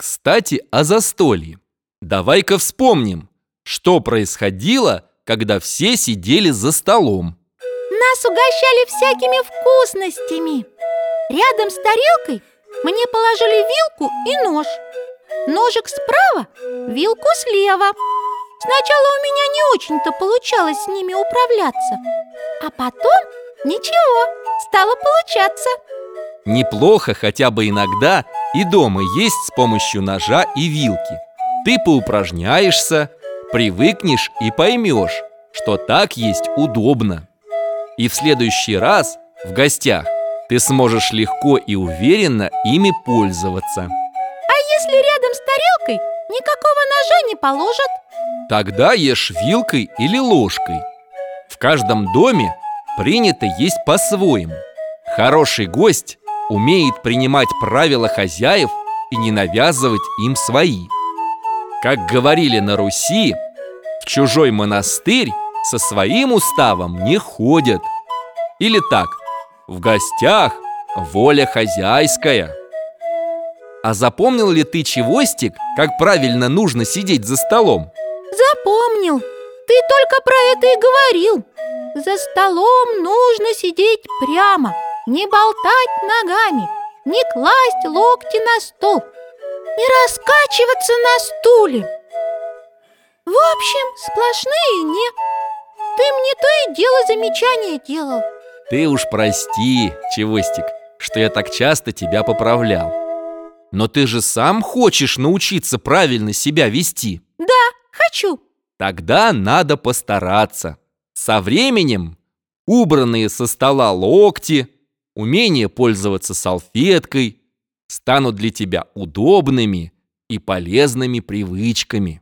Кстати, о застолье. Давай-ка вспомним, что происходило, когда все сидели за столом. Нас угощали всякими вкусностями. Рядом с тарелкой мне положили вилку и нож. Ножик справа, вилку слева. Сначала у меня не очень-то получалось с ними управляться, а потом ничего, стало получаться. Неплохо хотя бы иногда и дома есть с помощью ножа и вилки. Ты поупражняешься, привыкнешь и поймешь, что так есть удобно. И в следующий раз в гостях ты сможешь легко и уверенно ими пользоваться. А если рядом с тарелкой никакого ножа не положат? Тогда ешь вилкой или ложкой. В каждом доме принято есть по-своему. Хороший гость умеет принимать правила хозяев и не навязывать им свои. Как говорили на Руси, в чужой монастырь со своим уставом не ходят. Или так, в гостях воля хозяйская. А запомнил ли ты, Чевостик, как правильно нужно сидеть за столом? Запомнил. Ты только про это и говорил. За столом нужно сидеть прямо – не болтать ногами, не класть локти на стол, не раскачиваться на стуле. В общем, сплошные «не». Ты мне то и дело замечания делал. Ты уж прости, Чевостик, что я так часто тебя поправлял. Но ты же сам хочешь научиться правильно себя вести. Да, хочу. Тогда надо постараться. Со временем убранные со стола локти, умение пользоваться салфеткой станут для тебя удобными и полезными привычками.